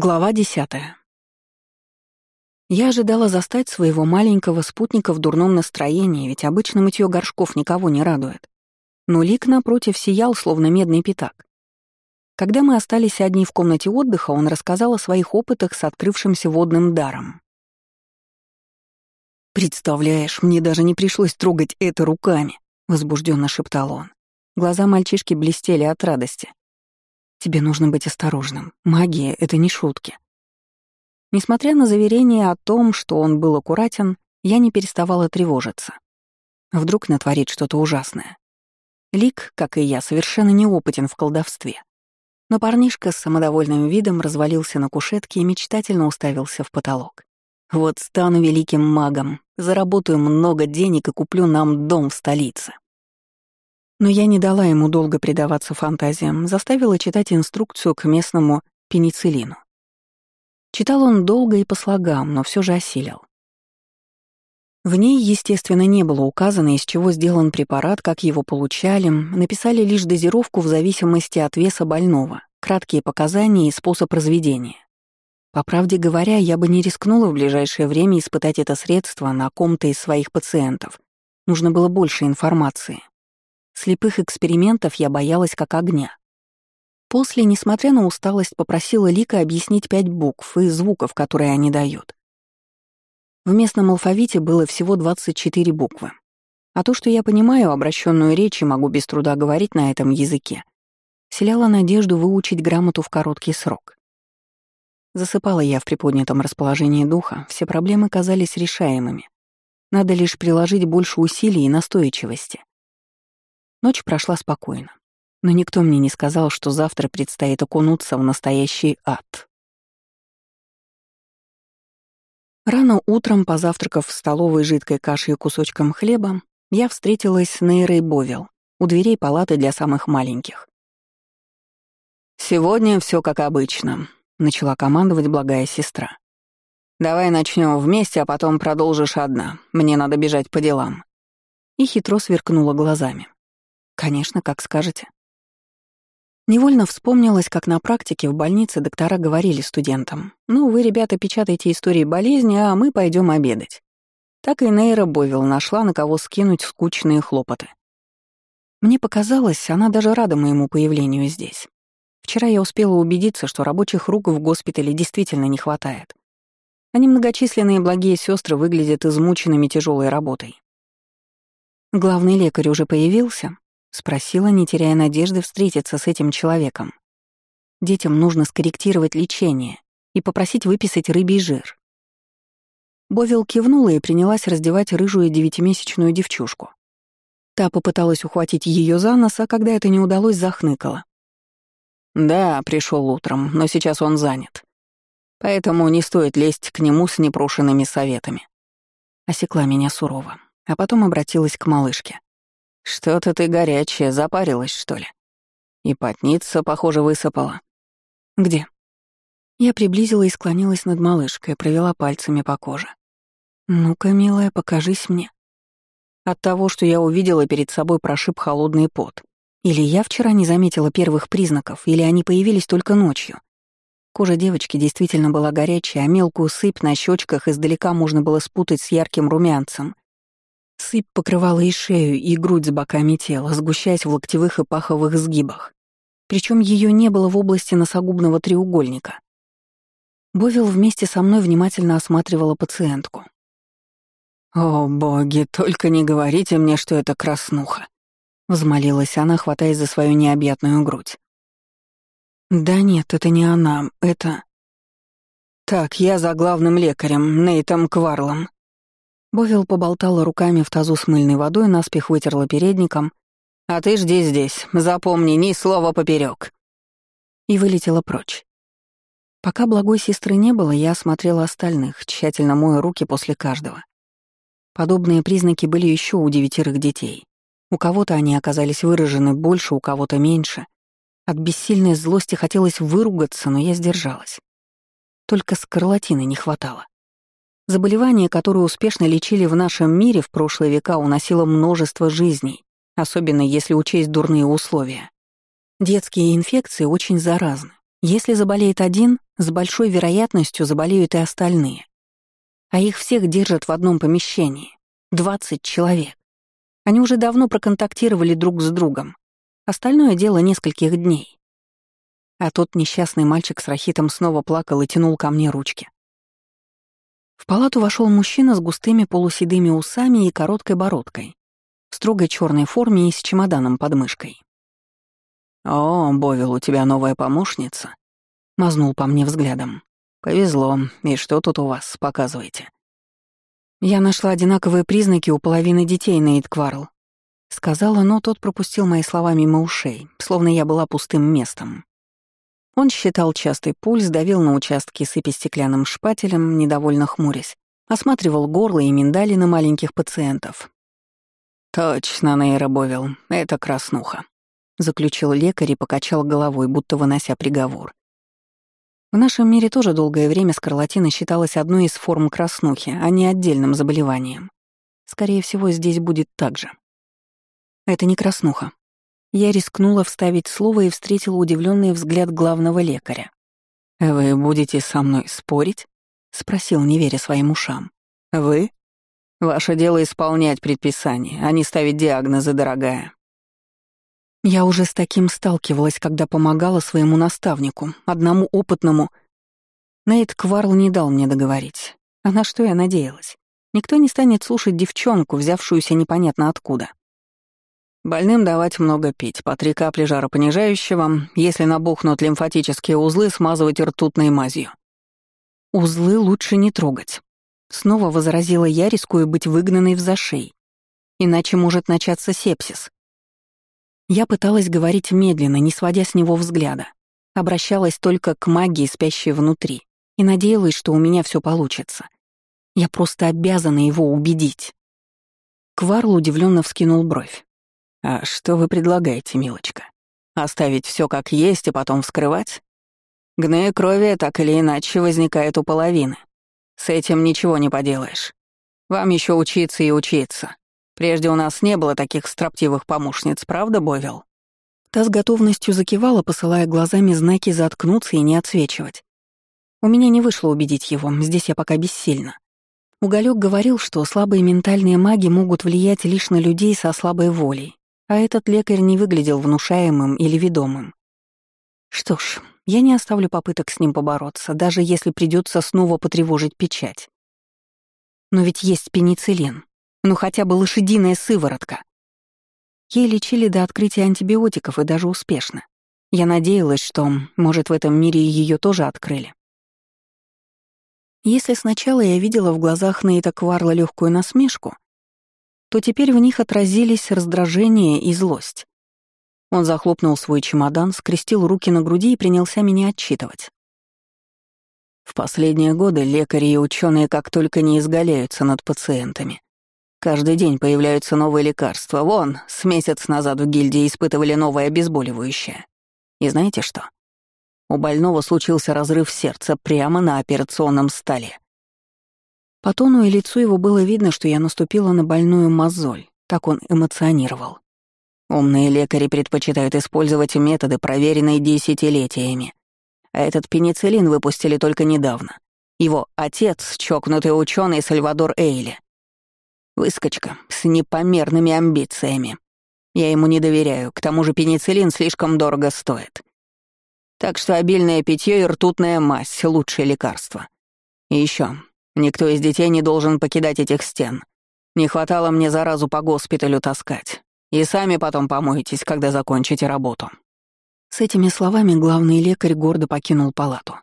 Глава десятая. Я ожидала застать своего маленького спутника в дурном настроении, ведь обычно мытье горшков никого не радует. Но Лик, напротив, сиял, словно медный пятак. Когда мы остались одни в комнате отдыха, он рассказал о своих опытах с открывшимся водным даром. «Представляешь, мне даже не пришлось трогать это руками», — возбужденно шептал он. Глаза мальчишки блестели от радости. Тебе нужно быть осторожным. Магия — это не шутки. Несмотря на заверение о том, что он был аккуратен, я не переставала тревожиться. Вдруг натворит что-то ужасное. Лик, как и я, совершенно неопытен в колдовстве. Но парнишка с самодовольным видом развалился на кушетке и мечтательно уставился в потолок. «Вот стану великим магом, заработаю много денег и куплю нам дом в столице». Но я не дала ему долго предаваться фантазиям, заставила читать инструкцию к местному пенициллину. Читал он долго и по слогам, но все же осилил. В ней, естественно, не было указано, из чего сделан препарат, как его получали, написали лишь дозировку в зависимости от веса больного, краткие показания и способ разведения. По правде говоря, я бы не рискнула в ближайшее время испытать это средство на ком-то из своих пациентов. Нужно было больше информации. Слепых экспериментов я боялась как огня. После, несмотря на усталость, попросила Лика объяснить пять букв и звуков, которые они дают. В местном алфавите было всего 24 буквы. А то, что я понимаю обращенную речь и могу без труда говорить на этом языке, вселяло надежду выучить грамоту в короткий срок. Засыпала я в приподнятом расположении духа, все проблемы казались решаемыми. Надо лишь приложить больше усилий и настойчивости. Ночь прошла спокойно, но никто мне не сказал, что завтра предстоит окунуться в настоящий ад. Рано утром, позавтракав в столовой жидкой кашей и кусочком хлеба, я встретилась с Нейрой Бовел у дверей палаты для самых маленьких. «Сегодня все как обычно», — начала командовать благая сестра. «Давай начнем вместе, а потом продолжишь одна. Мне надо бежать по делам». И хитро сверкнула глазами. «Конечно, как скажете». Невольно вспомнилось, как на практике в больнице доктора говорили студентам, «Ну, вы, ребята, печатайте истории болезни, а мы пойдем обедать». Так и Нейра Бовил нашла, на кого скинуть скучные хлопоты. Мне показалось, она даже рада моему появлению здесь. Вчера я успела убедиться, что рабочих рук в госпитале действительно не хватает. Они многочисленные благие сестры выглядят измученными тяжелой работой. Главный лекарь уже появился, — спросила, не теряя надежды встретиться с этим человеком. «Детям нужно скорректировать лечение и попросить выписать рыбий жир». Бовил кивнула и принялась раздевать рыжую девятимесячную девчушку. Та попыталась ухватить ее за нос, а когда это не удалось, захныкала. «Да, пришел утром, но сейчас он занят. Поэтому не стоит лезть к нему с непрошенными советами». Осекла меня сурово, а потом обратилась к малышке. «Что-то ты горячая, запарилась, что ли?» И потница, похоже, высыпала. «Где?» Я приблизила и склонилась над малышкой, провела пальцами по коже. «Ну-ка, милая, покажись мне». От того, что я увидела перед собой, прошиб холодный пот. Или я вчера не заметила первых признаков, или они появились только ночью. Кожа девочки действительно была горячая, а мелкую сыпь на щечках издалека можно было спутать с ярким румянцем — Сыпь покрывала и шею, и грудь с боками тела, сгущаясь в локтевых и паховых сгибах. Причем ее не было в области носогубного треугольника. Бовил вместе со мной внимательно осматривала пациентку. «О, боги, только не говорите мне, что это краснуха!» — взмолилась она, хватаясь за свою необъятную грудь. «Да нет, это не она, это...» «Так, я за главным лекарем, Нейтом Кварлом», Бовил поболтала руками в тазу с мыльной водой, наспех вытерла передником. «А ты жди здесь, запомни, ни слова поперек. И вылетела прочь. Пока благой сестры не было, я осмотрела остальных, тщательно моя руки после каждого. Подобные признаки были еще у девятерых детей. У кого-то они оказались выражены больше, у кого-то меньше. От бессильной злости хотелось выругаться, но я сдержалась. Только скарлатины не хватало. Заболевание, которое успешно лечили в нашем мире в прошлые века, уносило множество жизней, особенно если учесть дурные условия. Детские инфекции очень заразны, Если заболеет один, с большой вероятностью заболеют и остальные. А их всех держат в одном помещении. 20 человек. Они уже давно проконтактировали друг с другом. Остальное дело нескольких дней. А тот несчастный мальчик с рахитом снова плакал и тянул ко мне ручки. В палату вошел мужчина с густыми полуседыми усами и короткой бородкой, в строгой черной форме и с чемоданом под мышкой. «О, Бовил, у тебя новая помощница?» — мазнул по мне взглядом. «Повезло. И что тут у вас? Показывайте». «Я нашла одинаковые признаки у половины детей на Кварл», — сказала, но тот пропустил мои слова мимо ушей, словно я была пустым местом. Он считал частый пульс, давил на участки сыпи стеклянным шпателем, недовольно хмурясь, осматривал горло и миндали на маленьких пациентов. «Точно, Нейра Бовил, это краснуха», заключил лекарь и покачал головой, будто вынося приговор. В нашем мире тоже долгое время скарлатина считалась одной из форм краснухи, а не отдельным заболеванием. Скорее всего, здесь будет так же. Это не краснуха. Я рискнула вставить слово и встретила удивленный взгляд главного лекаря. «Вы будете со мной спорить?» — спросил, не веря своим ушам. «Вы? Ваше дело исполнять предписания, а не ставить диагнозы, дорогая. Я уже с таким сталкивалась, когда помогала своему наставнику, одному опытному. Нейт Кварл не дал мне договорить. А на что я надеялась? Никто не станет слушать девчонку, взявшуюся непонятно откуда. Больным давать много пить, по три капли жаропонижающего, если набухнут лимфатические узлы, смазывать ртутной мазью. Узлы лучше не трогать. Снова возразила я, рискуя быть выгнанной в зашей. Иначе может начаться сепсис. Я пыталась говорить медленно, не сводя с него взгляда. Обращалась только к магии, спящей внутри, и надеялась, что у меня все получится. Я просто обязана его убедить. Кварл удивленно вскинул бровь. «А что вы предлагаете, милочка? Оставить все как есть и потом вскрывать? Гны крови так или иначе возникает у половины. С этим ничего не поделаешь. Вам еще учиться и учиться. Прежде у нас не было таких строптивых помощниц, правда, Бовил?» Та с готовностью закивала, посылая глазами знаки заткнуться и не отсвечивать. У меня не вышло убедить его, здесь я пока бессильна. Уголек говорил, что слабые ментальные маги могут влиять лишь на людей со слабой волей, а этот лекарь не выглядел внушаемым или ведомым. Что ж, я не оставлю попыток с ним побороться, даже если придется снова потревожить печать. Но ведь есть пенициллин. Ну хотя бы лошадиная сыворотка. Ей лечили до открытия антибиотиков и даже успешно. Я надеялась, что, может, в этом мире ее тоже открыли. Если сначала я видела в глазах Нейта Кварла легкую насмешку, то теперь в них отразились раздражение и злость. Он захлопнул свой чемодан, скрестил руки на груди и принялся меня отчитывать. В последние годы лекари и ученые как только не изгаляются над пациентами. Каждый день появляются новые лекарства. Вон, с месяц назад в гильдии испытывали новое обезболивающее. И знаете что? У больного случился разрыв сердца прямо на операционном столе. По тону и лицу его было видно, что я наступила на больную мозоль, так он эмоционировал. Умные лекари предпочитают использовать методы, проверенные десятилетиями. А этот пенициллин выпустили только недавно. Его отец — чокнутый ученый Сальвадор Эйли. Выскочка с непомерными амбициями. Я ему не доверяю, к тому же пенициллин слишком дорого стоит. Так что обильное питье и ртутная мазь — лучшее лекарство. И еще, никто из детей не должен покидать этих стен. Не хватало мне заразу по госпиталю таскать. И сами потом помоетесь, когда закончите работу». С этими словами главный лекарь гордо покинул палату.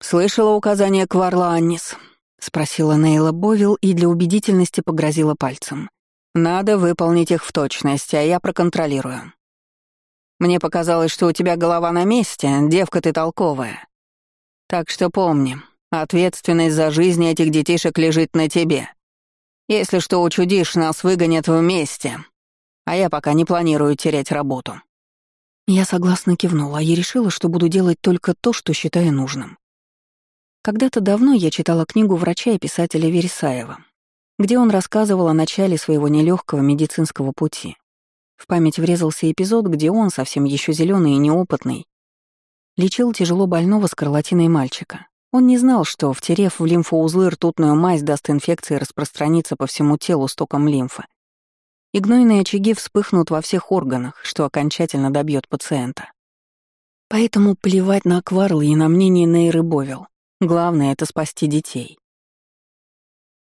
«Слышала указание Кварла Аннис. — спросила Нейла Бовил и для убедительности погрозила пальцем. «Надо выполнить их в точности, а я проконтролирую. Мне показалось, что у тебя голова на месте, девка ты толковая. Так что помни, ответственность за жизнь этих детишек лежит на тебе. Если что учудишь, нас выгонят вместе. А я пока не планирую терять работу». Я согласно кивнула и решила, что буду делать только то, что считаю нужным. Когда-то давно я читала книгу врача и писателя Вересаева, где он рассказывал о начале своего нелегкого медицинского пути. В память врезался эпизод, где он, совсем еще зеленый и неопытный, Лечил тяжело больного скарлатиной мальчика. Он не знал, что, втерев в лимфоузлы ртутную мазь, даст инфекции распространиться по всему телу стоком лимфы. И гнойные очаги вспыхнут во всех органах, что окончательно добьет пациента. Поэтому плевать на Кварл и на мнение Нейры Бовил. Главное — это спасти детей.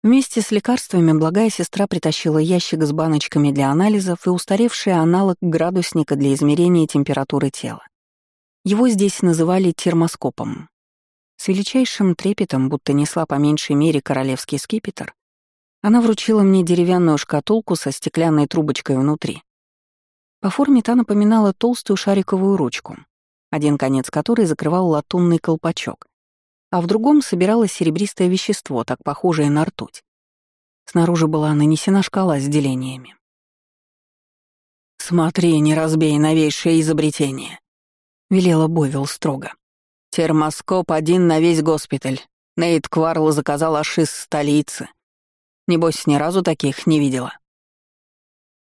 Вместе с лекарствами благая сестра притащила ящик с баночками для анализов и устаревший аналог градусника для измерения температуры тела. Его здесь называли термоскопом. С величайшим трепетом, будто несла по меньшей мере королевский скипетр, она вручила мне деревянную шкатулку со стеклянной трубочкой внутри. По форме та напоминала толстую шариковую ручку, один конец которой закрывал латунный колпачок, а в другом собиралось серебристое вещество, так похожее на ртуть. Снаружи была нанесена шкала с делениями. «Смотри, не разбей новейшее изобретение», — велела Бовил строго. «Термоскоп один на весь госпиталь. Нейт Кварл заказал аж из столицы. Небось, ни разу таких не видела».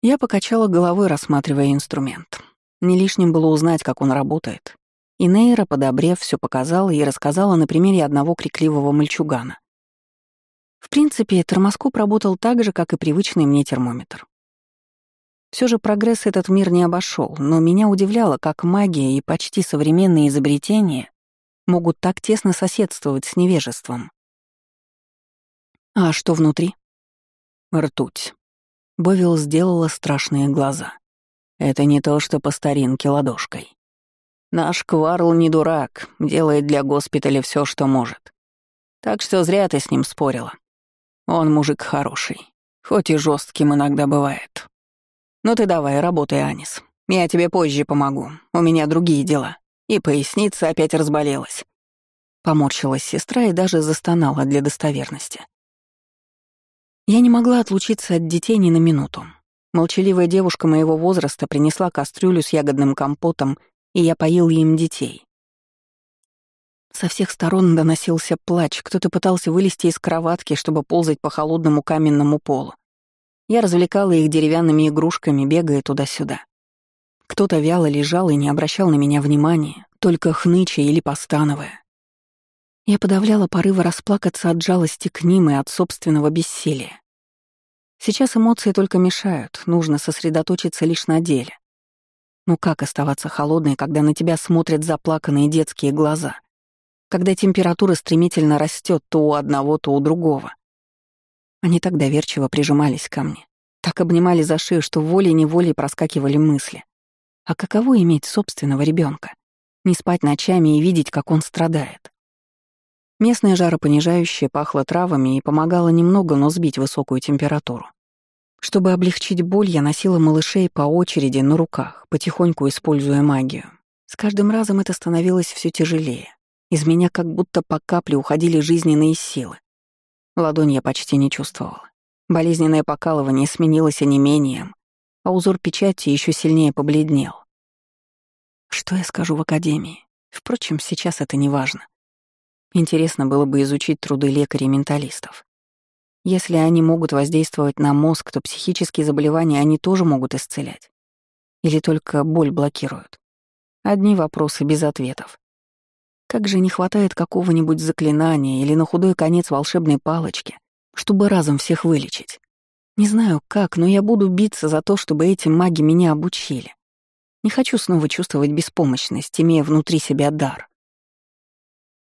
Я покачала головой, рассматривая инструмент. Не лишним было узнать, как он работает, и Нейра, подобрев, все показала и рассказала на примере одного крикливого мальчугана. В принципе, термоскоп работал так же, как и привычный мне термометр. Все же прогресс этот мир не обошел, но меня удивляло, как магия и почти современные изобретения могут так тесно соседствовать с невежеством. А что внутри? Ртуть. Бовил сделала страшные глаза. Это не то, что по старинке ладошкой. Наш Кварл не дурак, делает для госпиталя все, что может. Так что зря ты с ним спорила. Он мужик хороший, хоть и жестким иногда бывает. Ну ты давай, работай, Анис. Я тебе позже помогу, у меня другие дела. И поясница опять разболелась. Поморщилась сестра и даже застонала для достоверности. Я не могла отлучиться от детей ни на минуту. Молчаливая девушка моего возраста принесла кастрюлю с ягодным компотом и я поил им детей. Со всех сторон доносился плач, кто-то пытался вылезти из кроватки, чтобы ползать по холодному каменному полу. Я развлекала их деревянными игрушками, бегая туда-сюда. Кто-то вяло лежал и не обращал на меня внимания, только хныча или постановая. Я подавляла порывы расплакаться от жалости к ним и от собственного бессилия. Сейчас эмоции только мешают, нужно сосредоточиться лишь на деле. Ну как оставаться холодной, когда на тебя смотрят заплаканные детские глаза? Когда температура стремительно растет то у одного, то у другого? Они так доверчиво прижимались ко мне, так обнимали за шею, что волей-неволей проскакивали мысли. А каково иметь собственного ребенка? Не спать ночами и видеть, как он страдает. Местное жаропонижающее пахло травами и помогало немного, но сбить высокую температуру. Чтобы облегчить боль, я носила малышей по очереди на руках, потихоньку используя магию. С каждым разом это становилось все тяжелее. Из меня как будто по капле уходили жизненные силы. Ладонь я почти не чувствовала. Болезненное покалывание сменилось онемением, а узор печати еще сильнее побледнел. Что я скажу в академии? Впрочем, сейчас это не важно. Интересно было бы изучить труды лекарей-менталистов. Если они могут воздействовать на мозг, то психические заболевания они тоже могут исцелять. Или только боль блокируют. Одни вопросы без ответов. Как же не хватает какого-нибудь заклинания или на худой конец волшебной палочки, чтобы разом всех вылечить. Не знаю как, но я буду биться за то, чтобы эти маги меня обучили. Не хочу снова чувствовать беспомощность, имея внутри себя дар.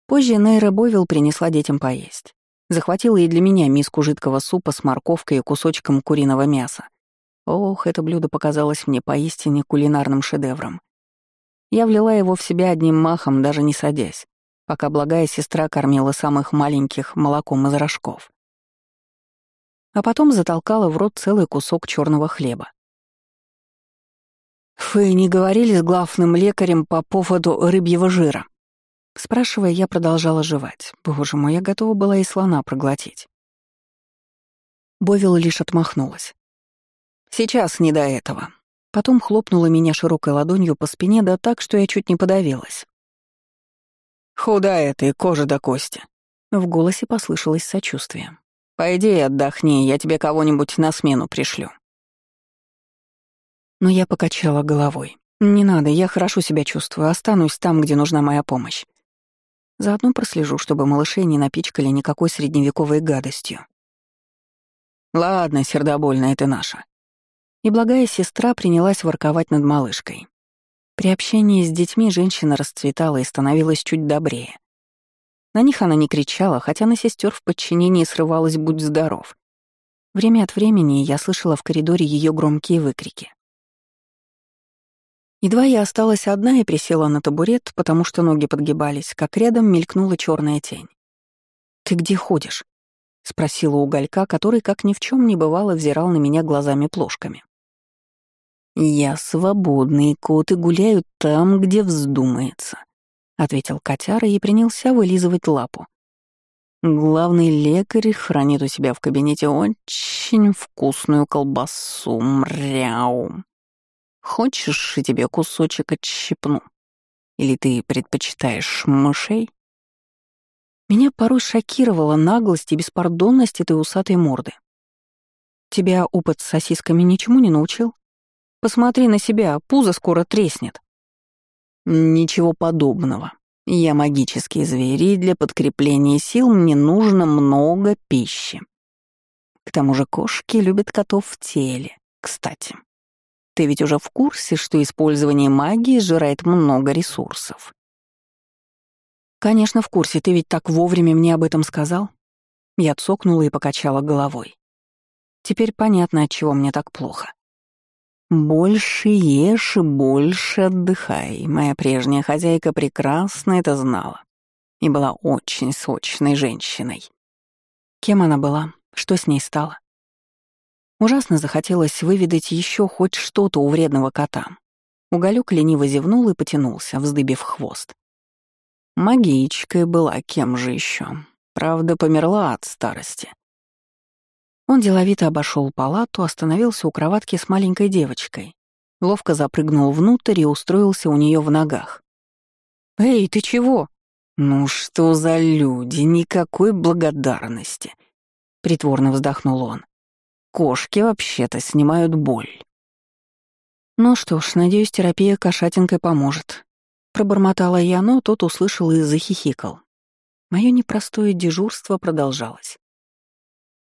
Позже Нейра Бовил принесла детям поесть. Захватила и для меня миску жидкого супа с морковкой и кусочком куриного мяса. Ох, это блюдо показалось мне поистине кулинарным шедевром. Я влила его в себя одним махом, даже не садясь, пока благая сестра кормила самых маленьких молоком из рожков. А потом затолкала в рот целый кусок черного хлеба. «Вы не говорили с главным лекарем по поводу рыбьего жира?» Спрашивая, я продолжала жевать. Боже мой, я готова была и слона проглотить. Бовил лишь отмахнулась. «Сейчас не до этого». Потом хлопнула меня широкой ладонью по спине, да так, что я чуть не подавилась. «Худая ты, кожа до кости». В голосе послышалось сочувствие. «Пойди и отдохни, я тебе кого-нибудь на смену пришлю». Но я покачала головой. Не надо, я хорошо себя чувствую, останусь там, где нужна моя помощь. Заодно прослежу, чтобы малышей не напичкали никакой средневековой гадостью. Ладно, сердобольная это наша. И благая сестра принялась ворковать над малышкой. При общении с детьми женщина расцветала и становилась чуть добрее. На них она не кричала, хотя на сестер в подчинении срывалась «Будь здоров». Время от времени я слышала в коридоре ее громкие выкрики. Едва я осталась одна и присела на табурет, потому что ноги подгибались, как рядом мелькнула черная тень. «Ты где ходишь?» — спросила уголька, который, как ни в чем не бывало, взирал на меня глазами-плошками. «Я свободный кот и гуляю там, где вздумается», — ответил котяра и принялся вылизывать лапу. Главный лекарь хранит у себя в кабинете очень вкусную колбасу, мряу. Хочешь, и тебе кусочек отщипну? Или ты предпочитаешь мышей? Меня порой шокировала наглость и беспардонность этой усатой морды. Тебя опыт с сосисками ничему не научил? Посмотри на себя, пузо скоро треснет. Ничего подобного. Я магический зверь, и для подкрепления сил мне нужно много пищи. К тому же кошки любят котов в теле, кстати. Ты ведь уже в курсе, что использование магии сжирает много ресурсов? Конечно, в курсе, ты ведь так вовремя мне об этом сказал. Я цокнула и покачала головой. Теперь понятно, от чего мне так плохо. «Больше ешь и больше отдыхай». Моя прежняя хозяйка прекрасно это знала и была очень сочной женщиной. Кем она была? Что с ней стало? Ужасно захотелось выведать еще хоть что-то у вредного кота. Уголек лениво зевнул и потянулся, вздыбив хвост. Магичкой была кем же еще? Правда, померла от старости. Он деловито обошел палату, остановился у кроватки с маленькой девочкой, ловко запрыгнул внутрь и устроился у нее в ногах. «Эй, ты чего?» «Ну что за люди, никакой благодарности!» — притворно вздохнул он. «Кошки вообще-то снимают боль». «Ну что ж, надеюсь, терапия кошатинкой поможет», — пробормотала я, но тот услышал и захихикал. Мое непростое дежурство продолжалось.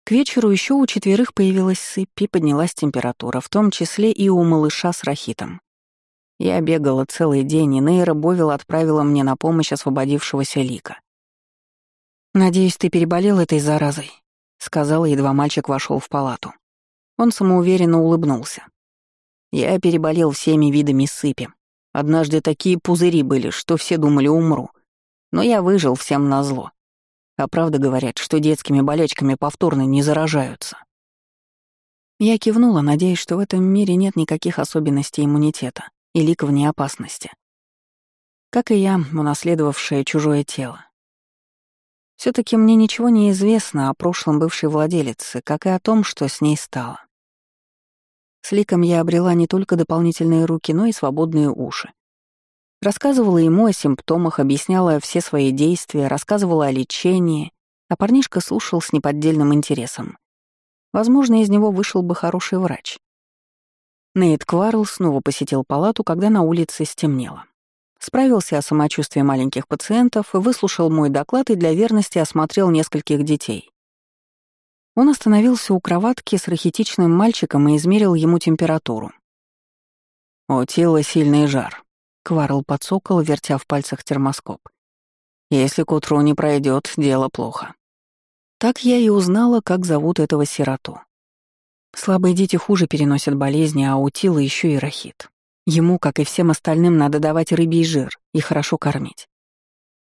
К вечеру еще у четверых появилась сыпь и поднялась температура, в том числе и у малыша с рахитом. Я бегала целый день, и Нейра Бовил отправила мне на помощь освободившегося Лика. «Надеюсь, ты переболел этой заразой», — сказала, едва мальчик вошел в палату. Он самоуверенно улыбнулся. Я переболел всеми видами сыпи. Однажды такие пузыри были, что все думали умру. Но я выжил всем назло. А правда говорят, что детскими болячками повторно не заражаются. Я кивнула, надеясь, что в этом мире нет никаких особенностей иммунитета и лик вне опасности. Как и я, унаследовавшая чужое тело. Все таки мне ничего не известно о прошлом бывшей владелице, как и о том, что с ней стало. С ликом я обрела не только дополнительные руки, но и свободные уши. Рассказывала ему о симптомах, объясняла все свои действия, рассказывала о лечении, а парнишка слушал с неподдельным интересом. Возможно, из него вышел бы хороший врач. Нейт Кварл снова посетил палату, когда на улице стемнело. Справился о самочувствии маленьких пациентов, выслушал мой доклад и для верности осмотрел нескольких детей. Он остановился у кроватки с рахитичным мальчиком и измерил ему температуру. «У тела сильный жар», Кварл подсокол, вертя в пальцах термоскоп. «Если к утру не пройдет, дело плохо». Так я и узнала, как зовут этого сироту. Слабые дети хуже переносят болезни, а у Тила еще и рахит. Ему, как и всем остальным, надо давать рыбий жир и хорошо кормить.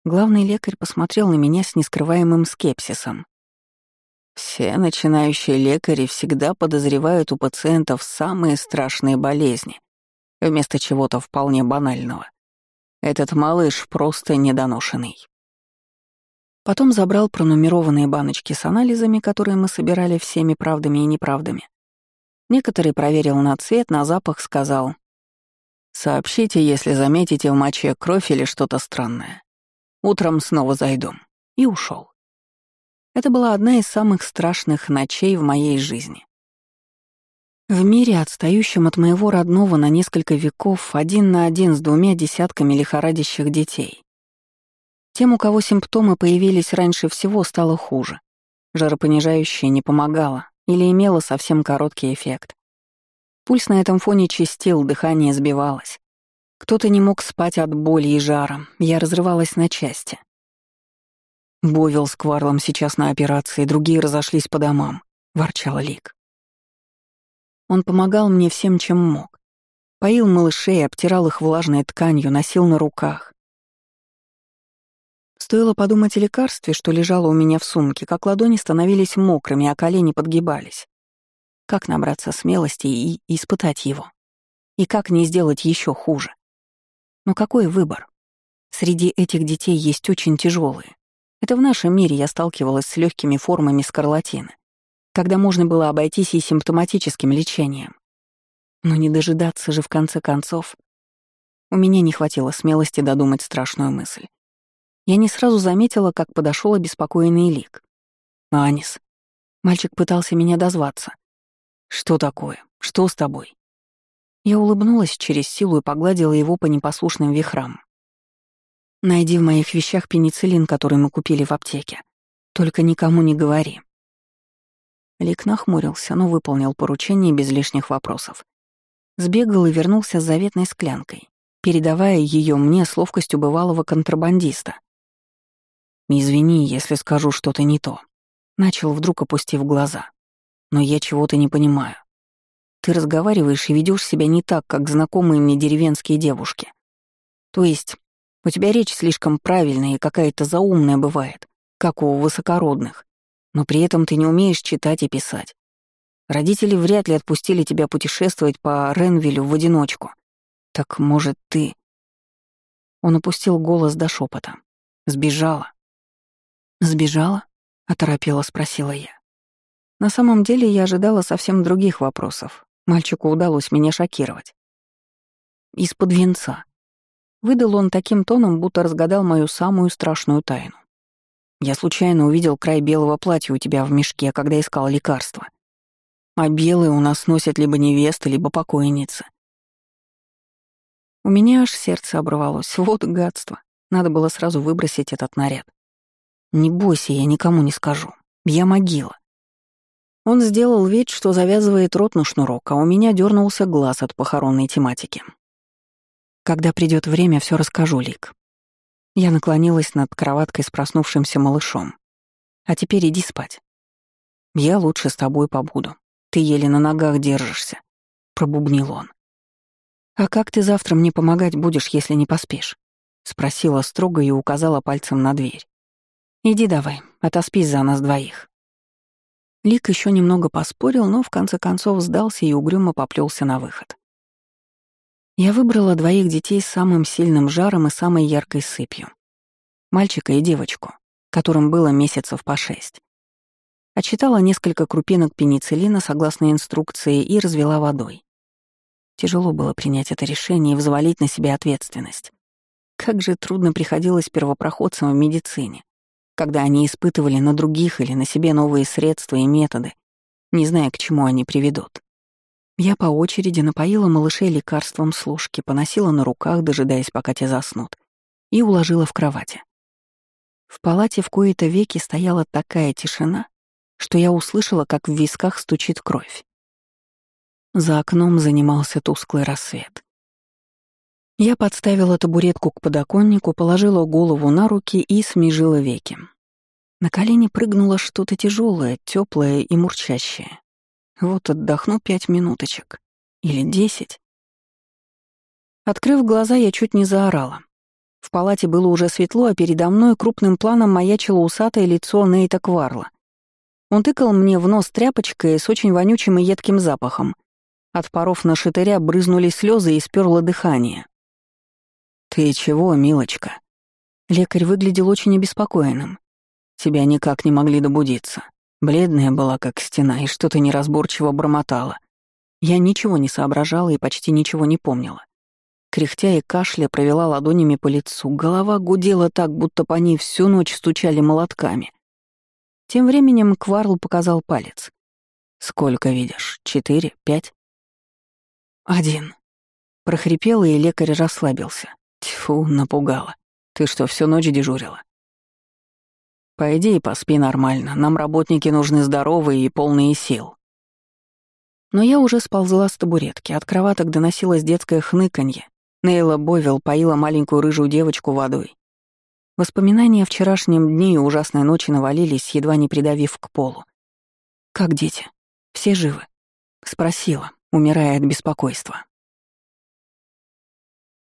Главный лекарь посмотрел на меня с нескрываемым скепсисом. Все начинающие лекари всегда подозревают у пациентов самые страшные болезни, вместо чего-то вполне банального. Этот малыш просто недоношенный. Потом забрал пронумерованные баночки с анализами, которые мы собирали всеми правдами и неправдами. Некоторые проверил на цвет, на запах, сказал. «Сообщите, если заметите в моче кровь или что-то странное. Утром снова зайду». И ушел. Это была одна из самых страшных ночей в моей жизни. В мире, отстающем от моего родного на несколько веков, один на один с двумя десятками лихорадящих детей. Тем, у кого симптомы появились раньше всего, стало хуже. Жаропонижающее не помогало или имело совсем короткий эффект. Пульс на этом фоне чистил, дыхание сбивалось. Кто-то не мог спать от боли и жара, я разрывалась на части. Бовил с Кварлом сейчас на операции, другие разошлись по домам, — ворчал Лик. Он помогал мне всем, чем мог. Поил малышей, обтирал их влажной тканью, носил на руках. Стоило подумать о лекарстве, что лежало у меня в сумке, как ладони становились мокрыми, а колени подгибались. Как набраться смелости и испытать его? И как не сделать еще хуже? Но какой выбор? Среди этих детей есть очень тяжелые. Это в нашем мире я сталкивалась с легкими формами скарлатины когда можно было обойтись и симптоматическим лечением. Но не дожидаться же в конце концов. У меня не хватило смелости додумать страшную мысль. Я не сразу заметила, как подошел обеспокоенный лик. «Анис». Мальчик пытался меня дозваться. «Что такое? Что с тобой?» Я улыбнулась через силу и погладила его по непослушным вихрам. «Найди в моих вещах пенициллин, который мы купили в аптеке. Только никому не говори. Лик нахмурился, но выполнил поручение без лишних вопросов. Сбегал и вернулся с заветной склянкой, передавая ее мне с ловкостью бывалого контрабандиста. «Извини, если скажу что-то не то», — начал вдруг опустив глаза. «Но я чего-то не понимаю. Ты разговариваешь и ведешь себя не так, как знакомые мне деревенские девушки. То есть у тебя речь слишком правильная и какая-то заумная бывает, как у высокородных. Но при этом ты не умеешь читать и писать. Родители вряд ли отпустили тебя путешествовать по Ренвилю в одиночку. Так, может, ты...» Он опустил голос до шепота. «Сбежала». «Сбежала?» — оторопела спросила я. На самом деле я ожидала совсем других вопросов. Мальчику удалось меня шокировать. «Из-под венца». Выдал он таким тоном, будто разгадал мою самую страшную тайну. Я случайно увидел край белого платья у тебя в мешке, когда искал лекарства. А белые у нас носят либо невесты, либо покойницы. У меня аж сердце оборвалось. Вот гадство. Надо было сразу выбросить этот наряд. Не бойся, я никому не скажу. Я могила. Он сделал вид, что завязывает рот на шнурок, а у меня дернулся глаз от похоронной тематики. Когда придет время, все расскажу, Лик. Я наклонилась над кроваткой с проснувшимся малышом. «А теперь иди спать. Я лучше с тобой побуду. Ты еле на ногах держишься», — пробубнил он. «А как ты завтра мне помогать будешь, если не поспишь?» — спросила строго и указала пальцем на дверь. «Иди давай, отоспись за нас двоих». Лик еще немного поспорил, но в конце концов сдался и угрюмо поплелся на выход. Я выбрала двоих детей с самым сильным жаром и самой яркой сыпью. Мальчика и девочку, которым было месяцев по шесть. Отчитала несколько крупинок пенициллина согласно инструкции и развела водой. Тяжело было принять это решение и взвалить на себя ответственность. Как же трудно приходилось первопроходцам в медицине, когда они испытывали на других или на себе новые средства и методы, не зная, к чему они приведут. Я по очереди напоила малышей лекарством с ложки, поносила на руках, дожидаясь, пока те заснут, и уложила в кровати. В палате в кои-то веки стояла такая тишина, что я услышала, как в висках стучит кровь. За окном занимался тусклый рассвет. Я подставила табуретку к подоконнику, положила голову на руки и смежила веки. На колени прыгнуло что-то тяжелое, теплое и мурчащее. Вот отдохну пять минуточек. Или десять. Открыв глаза, я чуть не заорала. В палате было уже светло, а передо мной крупным планом маячило усатое лицо Нейта Кварла. Он тыкал мне в нос тряпочкой с очень вонючим и едким запахом. От паров на шатыря брызнули слезы и сперло дыхание. «Ты чего, милочка?» Лекарь выглядел очень обеспокоенным. Тебя никак не могли добудиться. Бледная была, как стена, и что-то неразборчиво бормотала. Я ничего не соображала и почти ничего не помнила. Кряхтя и кашля провела ладонями по лицу, голова гудела так, будто по ней всю ночь стучали молотками. Тем временем Кварл показал палец. «Сколько видишь? Четыре? Пять?» Один. Прохрипела, и лекарь расслабился. Тьфу, напугала. Ты что, всю ночь дежурила? Пойди и поспи нормально. Нам работники нужны здоровые и полные сил. Но я уже сползла с табуретки. От кроваток доносилось детское хныканье. Нейла Бовил поила маленькую рыжую девочку водой. Воспоминания о вчерашнем дне и ужасной ночи навалились, едва не придавив к полу. «Как дети? Все живы?» — спросила, умирая от беспокойства.